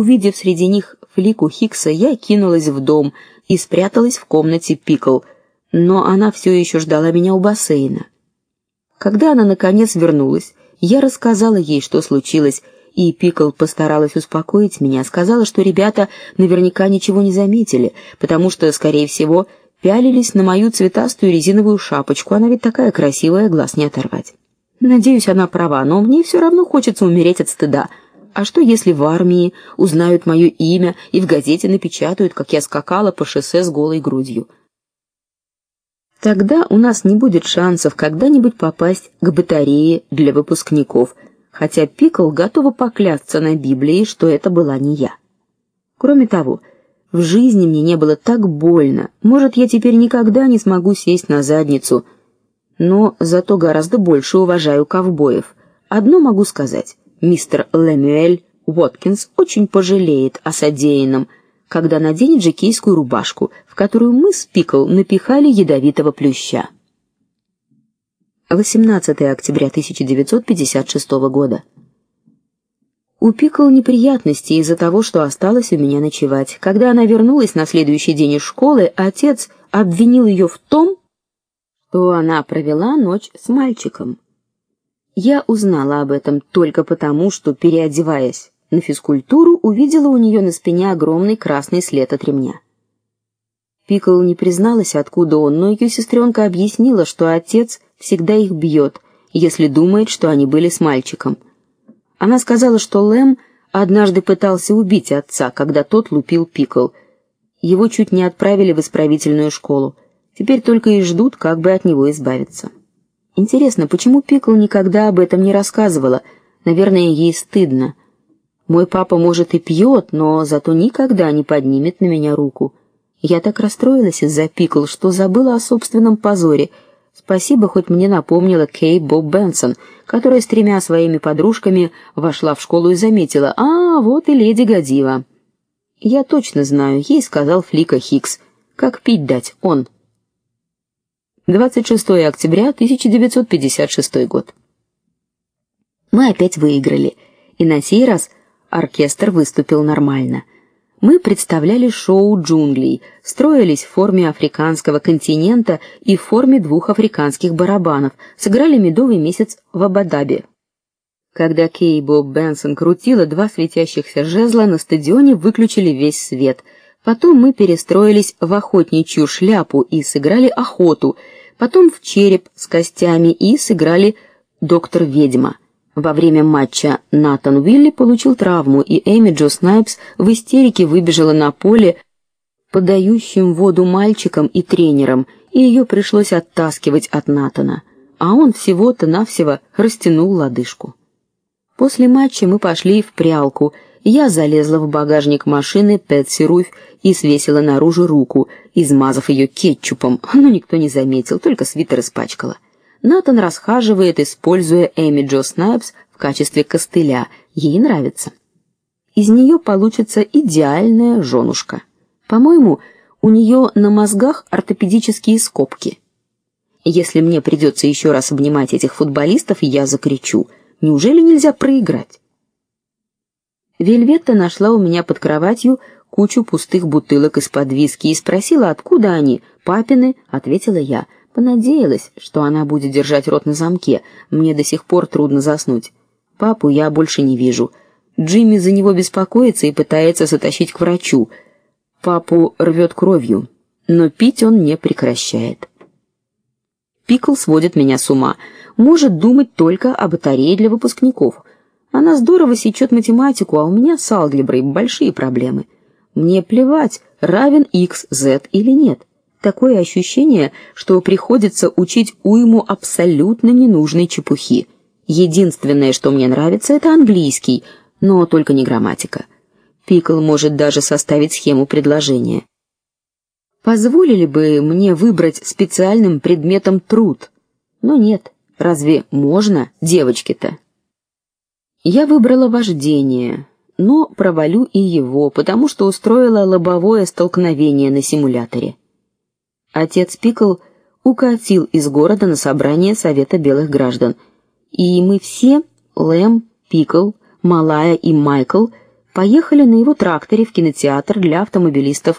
Увидев среди них Флику Хикса, я кинулась в дом и спряталась в комнате Пикл, но она все еще ждала меня у бассейна. Когда она наконец вернулась, я рассказала ей, что случилось, и Пикл постаралась успокоить меня, сказала, что ребята наверняка ничего не заметили, потому что, скорее всего, пялились на мою цветастую резиновую шапочку. Она ведь такая красивая, глаз не оторвать. Надеюсь, она права, но мне все равно хочется умереть от стыда. А что если в армии узнают мое имя и в газете напечатают, как я скакала по шоссе с голой грудью? Тогда у нас не будет шансов когда-нибудь попасть к батарее для выпускников, хотя Пикл готова поклясться на Библии, что это была не я. Кроме того, в жизни мне не было так больно. Может, я теперь никогда не смогу сесть на задницу, но зато гораздо больше уважаю ковбоев. Одно могу сказать: мистер Лемюэль Уоткинс очень пожалеет о содеянном, когда наденет жокейскую рубашку, в которую мы с Пикл напихали ядовитого плюща. 18 октября 1956 года. У Пикл неприятности из-за того, что осталась у меня ночевать. Когда она вернулась на следующий день из школы, отец обвинил ее в том, что она провела ночь с мальчиком. Я узнала об этом только потому, что переодеваясь на физкультуру, увидела у нее на спине огромный красный след от ремня. Пикл не призналась, откуда он, но ее сестренка объяснила, что отец всегда их бьет, если думает, что они были с мальчиком. Она сказала, что Лэм однажды пытался убить отца, когда тот лупил Пикл. Его чуть не отправили в исправительную школу. Теперь только и ждут, как бы от него избавиться. Интересно, почему Пикл никогда об этом не рассказывала? Наверное, ей стыдно. Мой папа, может, и пьет, но зато никогда не поднимет на меня руку. Я так расстроилась из-за Пикл, что забыла о собственном позоре — Спасибо, хоть мне напомнила Кей Боб Бенсон, которая с тремя своими подружками вошла в школу и заметила: "А, вот и леди Годива". Я точно знаю, ей сказал Флика Хикс. Как пить дать он. 26 октября 1956 год. Мы опять выиграли, и на сей раз оркестр выступил нормально мы представляли шоу джунглей, строились в форме африканского континента и в форме двух африканских барабанов, сыграли медовый месяц в Абу-Даби. Когда Кей Боб Бенсон крутила два светящихся жезла, на стадионе выключили весь свет. Потом мы перестроились в охотничью шляпу и сыграли охоту, потом в череп с костями и сыграли доктор ведьма. Во время матча Натан Уилли получил травму, и Эми Джо Снайпс в истерике выбежала на поле подающим воду мальчикам и тренерам, и ее пришлось оттаскивать от Натана, а он всего-то навсего растянул лодыжку. После матча мы пошли в прялку. Я залезла в багажник машины Пэтси Руф и свесила наружу руку, измазав ее кетчупом, но никто не заметил, только свитер испачкала. Натан расхаживает, используя Эми Джо Снайпс в качестве костыля. Ей нравится. Из нее получится идеальная женушка. По-моему, у нее на мозгах ортопедические скобки. Если мне придется еще раз обнимать этих футболистов, я закричу: "Неужели нельзя проиграть?" Вельветта нашла у меня под кроватью кучу пустых бутылок из-под виски и спросила, откуда они. "Папины", ответила я. Понадеялась, что она будет держать рот на замке. Мне до сих пор трудно заснуть. Папу я больше не вижу. Джимми за него беспокоится и пытается затащить к врачу. Папу рвет кровью, но пить он не прекращает. Пикл сводит меня с ума. Может думать только о батарее для выпускников. Она здорово сечет математику, а у меня с алгеброй большие проблемы. Мне плевать, равен x, z или нет. Такое ощущение, что приходится учить уйму абсолютно ненужной чепухи. Единственное, что мне нравится это английский, но только не грамматика. Пикл может даже составить схему предложения. Позволили бы мне выбрать специальным предметом труд. Но нет, разве можно, девочки-то? Я выбрала вождение, но провалю и его, потому что устроила лобовое столкновение на симуляторе. Отец Пикл укатил из города на собрание совета белых граждан, и мы все, Лэм, Пикл, Малая и Майкл, поехали на его тракторе в кинотеатр для автомобилистов